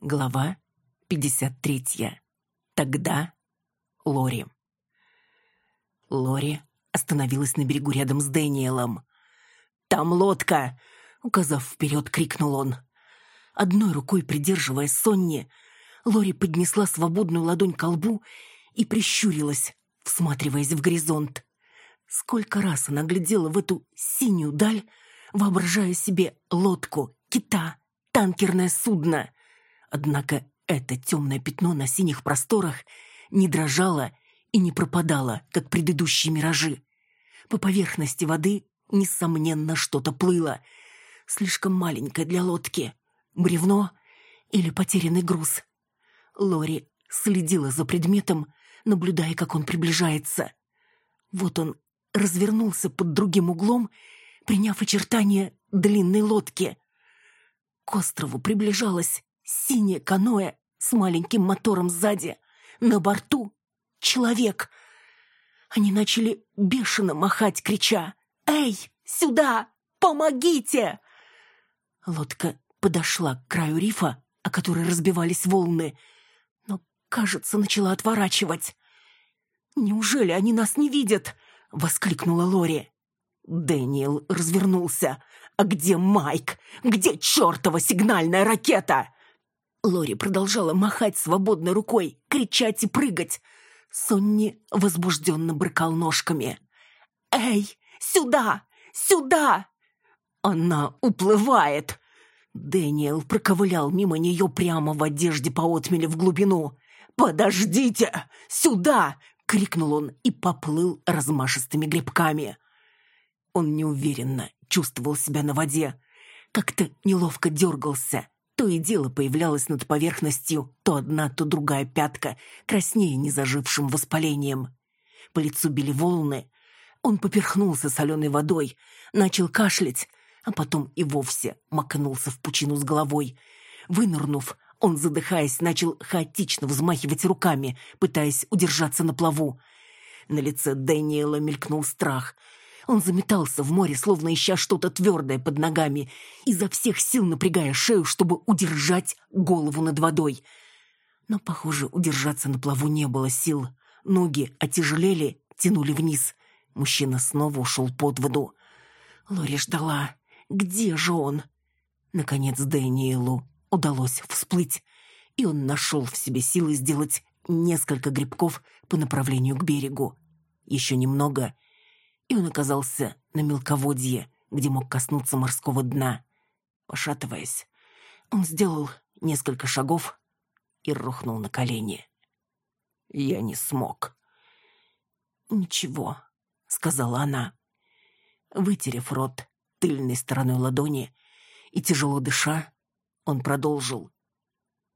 Глава 53. Тогда Лори. Лори остановилась на берегу рядом с Дэниелом. «Там лодка!» — указав вперед, крикнул он. Одной рукой придерживая Сонни, Лори поднесла свободную ладонь к лбу и прищурилась, всматриваясь в горизонт. Сколько раз она глядела в эту синюю даль, воображая себе лодку, кита, танкерное судно — Однако это темное пятно на синих просторах не дрожало и не пропадало, как предыдущие миражи. По поверхности воды, несомненно, что-то плыло. Слишком маленькое для лодки. Бревно или потерянный груз. Лори следила за предметом, наблюдая, как он приближается. Вот он развернулся под другим углом, приняв очертания длинной лодки. К острову приближалась Синее каноэ с маленьким мотором сзади. На борту человек. Они начали бешено махать, крича «Эй, сюда! Помогите!» Лодка подошла к краю рифа, о который разбивались волны, но, кажется, начала отворачивать. «Неужели они нас не видят?» — воскликнула Лори. Дэниел развернулся. «А где Майк? Где чертова сигнальная ракета?» Лори продолжала махать свободной рукой, кричать и прыгать. Сонни возбужденно брыкал ножками. «Эй, сюда! Сюда!» «Она уплывает!» Дэниел проковылял мимо нее прямо в одежде по отмеле в глубину. «Подождите! Сюда!» — крикнул он и поплыл размашистыми грибками. Он неуверенно чувствовал себя на воде, как-то неловко дергался, то и дело появлялась над поверхностью то одна, то другая пятка, краснее незажившим воспалением. По лицу били волны. Он поперхнулся соленой водой, начал кашлять, а потом и вовсе макнулся в пучину с головой. Вынырнув, он, задыхаясь, начал хаотично взмахивать руками, пытаясь удержаться на плаву. На лице Дэниела мелькнул страх — он заметался в море, словно ища что-то твердое под ногами, изо всех сил напрягая шею, чтобы удержать голову над водой. Но, похоже, удержаться на плаву не было сил. Ноги отяжелели, тянули вниз. Мужчина снова ушел под воду. Лори ждала. Где же он? Наконец Дэниелу удалось всплыть, и он нашел в себе силы сделать несколько грибков по направлению к берегу. Еще немного — и он оказался на мелководье, где мог коснуться морского дна. Пошатываясь, он сделал несколько шагов и рухнул на колени. Я не смог. «Ничего», — сказала она. Вытерев рот тыльной стороной ладони и тяжело дыша, он продолжил.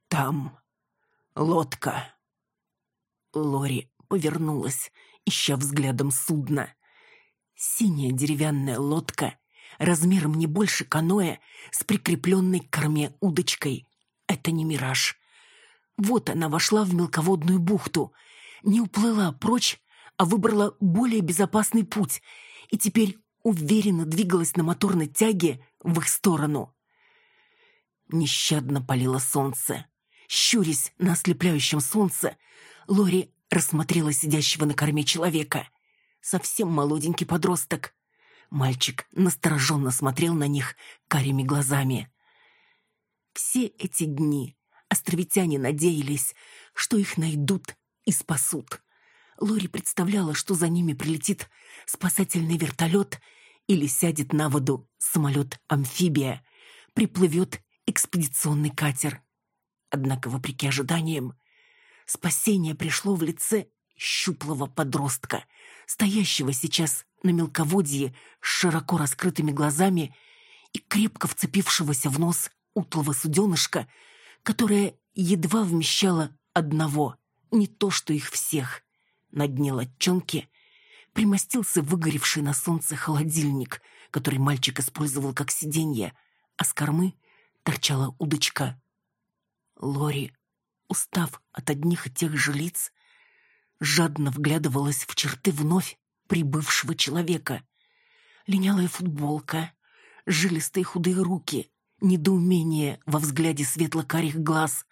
«Там лодка». Лори повернулась, ища взглядом судно. Синяя деревянная лодка, размером не больше каноэ, с прикрепленной к корме удочкой. Это не мираж. Вот она вошла в мелководную бухту, не уплыла прочь, а выбрала более безопасный путь и теперь уверенно двигалась на моторной тяге в их сторону. Нещадно палило солнце. Щурясь на ослепляющем солнце, Лори рассмотрела сидящего на корме человека — совсем молоденький подросток. Мальчик настороженно смотрел на них карими глазами. Все эти дни островитяне надеялись, что их найдут и спасут. Лори представляла, что за ними прилетит спасательный вертолет или сядет на воду самолет-амфибия, приплывет экспедиционный катер. Однако, вопреки ожиданиям, спасение пришло в лице щуплого подростка, стоящего сейчас на мелководье с широко раскрытыми глазами и крепко вцепившегося в нос утлого суденышка, которое едва вмещало одного, не то что их всех. На дне лодчонки примостился выгоревший на солнце холодильник, который мальчик использовал как сиденье, а с кормы торчала удочка. Лори, устав от одних и тех же лиц, жадно вглядывалась в черты вновь прибывшего человека. Линялая футболка, жилистые худые руки, недоумение во взгляде светло-карих глаз.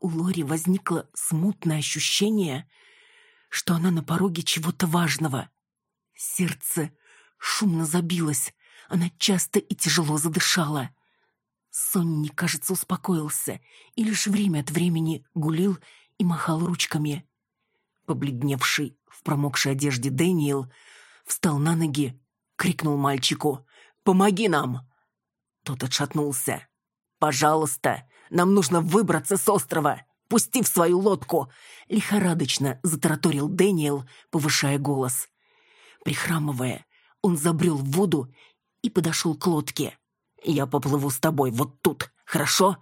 У Лори возникло смутное ощущение, что она на пороге чего-то важного. Сердце шумно забилось, она часто и тяжело задышала. Сонни, кажется, успокоился и лишь время от времени гулил и махал ручками. Побледневший в промокшей одежде Дэниел встал на ноги, крикнул мальчику «Помоги нам!» Тот отшатнулся. «Пожалуйста, нам нужно выбраться с острова! Пусти в свою лодку!» Лихорадочно затараторил Дэниел, повышая голос. Прихрамывая, он забрел в воду и подошел к лодке. «Я поплыву с тобой вот тут, хорошо?»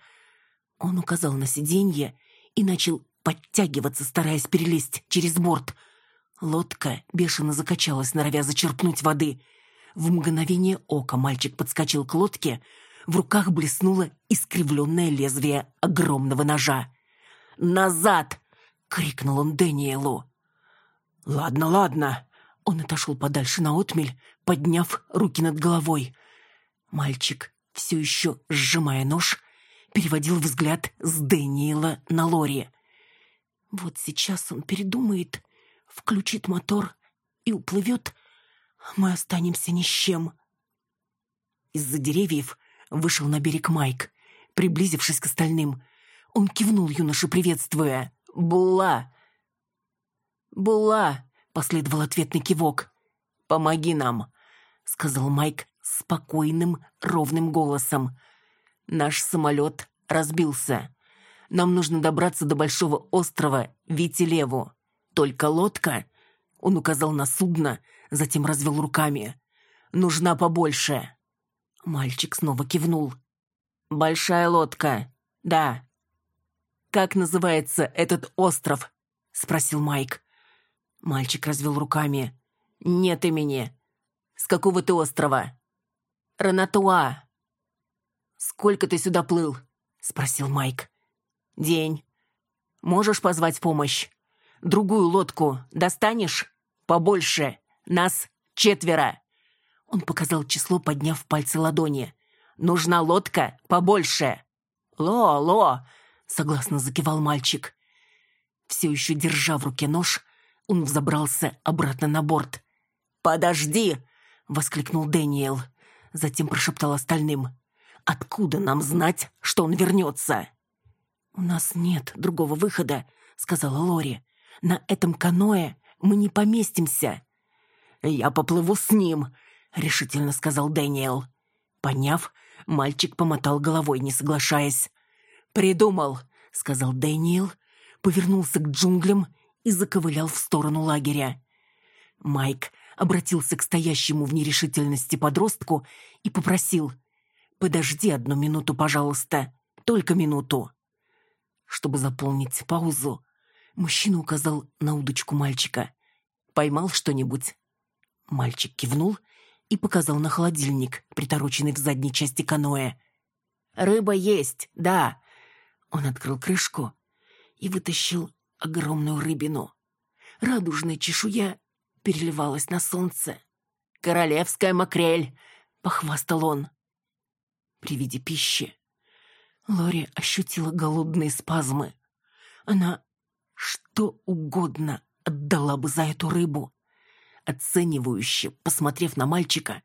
Он указал на сиденье и начал подтягиваться, стараясь перелезть через борт. Лодка бешено закачалась, норовя зачерпнуть воды. В мгновение ока мальчик подскочил к лодке, в руках блеснуло искривленное лезвие огромного ножа. «Назад!» — крикнул он Дэниелу. «Ладно, ладно!» Он отошел подальше на отмель, подняв руки над головой. Мальчик, все еще сжимая нож, переводил взгляд с Дэниела на Лори. Вот сейчас он передумает, включит мотор и уплывет, мы останемся ни с чем. Из-за деревьев вышел на берег Майк. Приблизившись к остальным, он кивнул юноше, приветствуя. «Була!» «Була!» — последовал ответный кивок. «Помоги нам!» — сказал Майк спокойным, ровным голосом. «Наш самолет разбился. Нам нужно добраться до большого острова Витилеву. Только лодка...» Он указал на судно, затем развел руками. «Нужна побольше». Мальчик снова кивнул. «Большая лодка. Да». «Как называется этот остров?» — спросил Майк. Мальчик развел руками. «Нет имени. С какого ты острова?» «Ранатуа». «Сколько ты сюда плыл?» — спросил Майк. «День. Можешь позвать помощь? Другую лодку достанешь? Побольше. Нас четверо». Он показал число, подняв пальцы ладони. «Нужна лодка побольше». «Ло, ло!» — согласно закивал мальчик. Все еще держа в руке нож, он взобрался обратно на борт. «Подожди!» — воскликнул Дэниел. Затем прошептал остальным. «Откуда нам знать, что он вернется?» «У нас нет другого выхода», — сказала Лори. «На этом каное мы не поместимся». «Я поплыву с ним», — решительно сказал Дэниел. Поняв, мальчик помотал головой, не соглашаясь. «Придумал», — сказал Дэниел, повернулся к джунглям и заковылял в сторону лагеря. Майк обратился к стоящему в нерешительности подростку и попросил «Подожди одну минуту, пожалуйста, только минуту». Чтобы заполнить паузу, мужчина указал на удочку мальчика. «Поймал что-нибудь?» Мальчик кивнул и показал на холодильник, притороченный в задней части каноэ. «Рыба есть, да!» Он открыл крышку и вытащил огромную рыбину. Радужная чешуя переливалась на солнце. «Королевская макрель!» — похвастал он. При виде пищи Лори ощутила голодные спазмы. Она что угодно отдала бы за эту рыбу. Оценивающе, посмотрев на мальчика,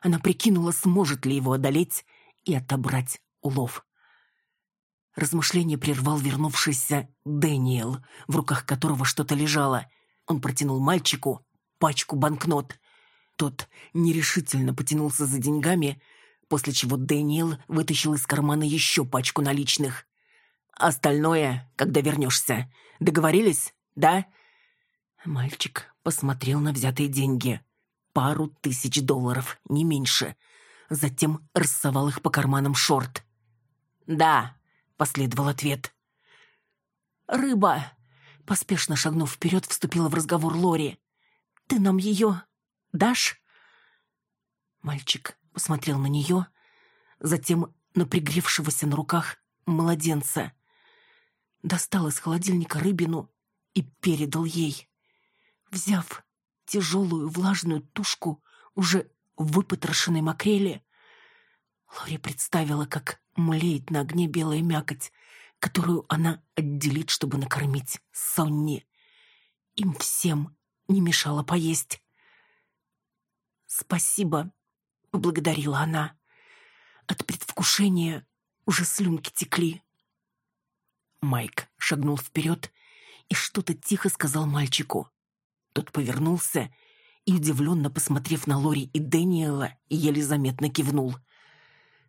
она прикинула, сможет ли его одолеть и отобрать улов. Размышление прервал вернувшийся Дэниел, в руках которого что-то лежало. Он протянул мальчику пачку банкнот. Тот нерешительно потянулся за деньгами, после чего Дэниел вытащил из кармана еще пачку наличных. «Остальное, когда вернешься. Договорились, да?» Мальчик посмотрел на взятые деньги. Пару тысяч долларов, не меньше. Затем рассовал их по карманам шорт. «Да», — последовал ответ. «Рыба!» — поспешно шагнув вперед, вступила в разговор Лори. «Ты нам ее дашь?» Мальчик посмотрел на нее, затем на пригревшегося на руках младенца. Достал из холодильника рыбину и передал ей. Взяв тяжелую влажную тушку уже выпотрошенной макрели, Лори представила, как млеет на огне белая мякоть, которую она отделит, чтобы накормить Сонни. Им всем не мешало поесть. «Спасибо», — поблагодарила она. От предвкушения уже слюнки текли. Майк шагнул вперед и что-то тихо сказал мальчику. Тот повернулся и, удивленно посмотрев на Лори и Дэниела, еле заметно кивнул.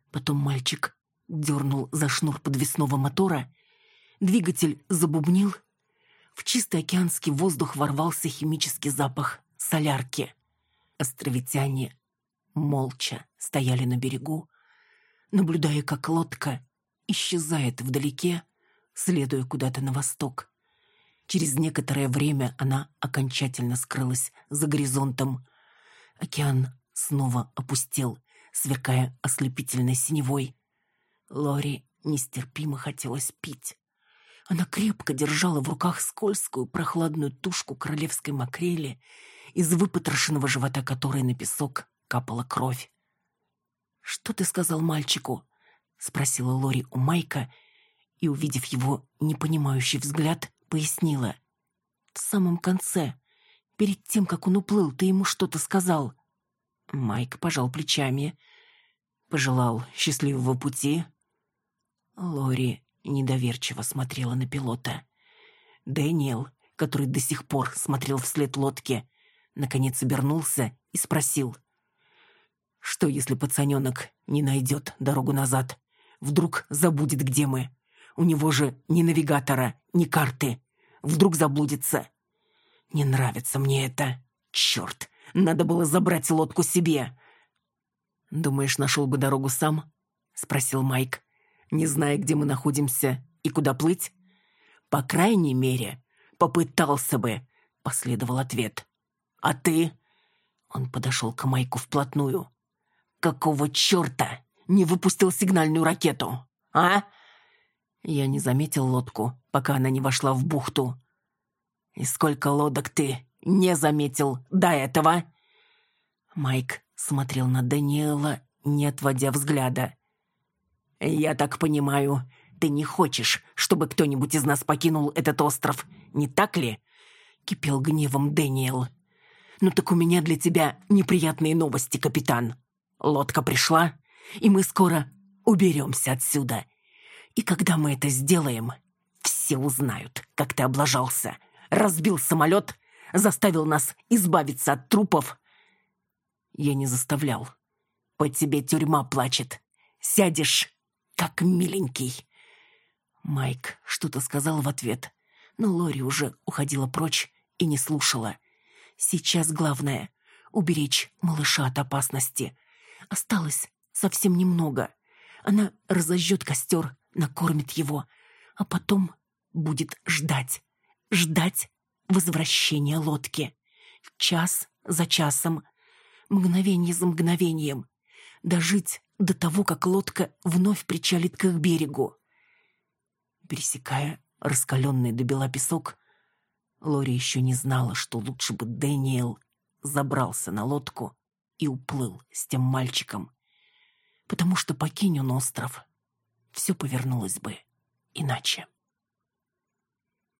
Потом мальчик дернул за шнур подвесного мотора, двигатель забубнил, в чистый океанский воздух ворвался химический запах солярки. Островитяне молча стояли на берегу, наблюдая, как лодка исчезает вдалеке, следуя куда-то на восток. Через некоторое время она окончательно скрылась за горизонтом. Океан снова опустел, сверкая ослепительной синевой. Лори нестерпимо хотелось пить. Она крепко держала в руках скользкую прохладную тушку королевской макрели, из выпотрошенного живота которой на песок капала кровь. «Что ты сказал мальчику?» — спросила Лори у Майка, и, увидев его непонимающий взгляд, пояснила. «В самом конце, перед тем, как он уплыл, ты ему что-то сказал». Майк пожал плечами, пожелал счастливого пути. Лори недоверчиво смотрела на пилота. Дэниел, который до сих пор смотрел вслед лодке, наконец обернулся и спросил. «Что, если пацаненок не найдет дорогу назад? Вдруг забудет, где мы? У него же ни навигатора, ни карты. Вдруг заблудится. Не нравится мне это. Черт, надо было забрать лодку себе. «Думаешь, нашел бы дорогу сам?» — спросил Майк, не зная, где мы находимся и куда плыть. «По крайней мере, попытался бы», — последовал ответ. «А ты?» Он подошел к Майку вплотную. «Какого черта не выпустил сигнальную ракету, а?» Я не заметил лодку, пока она не вошла в бухту. «И сколько лодок ты не заметил до этого?» Майк смотрел на Даниэла, не отводя взгляда. «Я так понимаю, ты не хочешь, чтобы кто-нибудь из нас покинул этот остров, не так ли?» Кипел гневом Дэниел. «Ну так у меня для тебя неприятные новости, капитан. Лодка пришла, и мы скоро уберемся отсюда. И когда мы это сделаем, все узнают, как ты облажался, разбил самолет, заставил нас избавиться от трупов. Я не заставлял. По тебе тюрьма плачет. Сядешь, как миленький. Майк что-то сказал в ответ, но Лори уже уходила прочь и не слушала. Сейчас главное — уберечь малыша от опасности. Осталось совсем немного. Она разожжет костер, накормит его, а потом будет ждать, ждать возвращения лодки. Час за часом, мгновение за мгновением, дожить до того, как лодка вновь причалит к их берегу. Пересекая раскаленный до бела песок, Лори еще не знала, что лучше бы Дэниел забрался на лодку и уплыл с тем мальчиком, потому что покинь он остров, все повернулось бы иначе.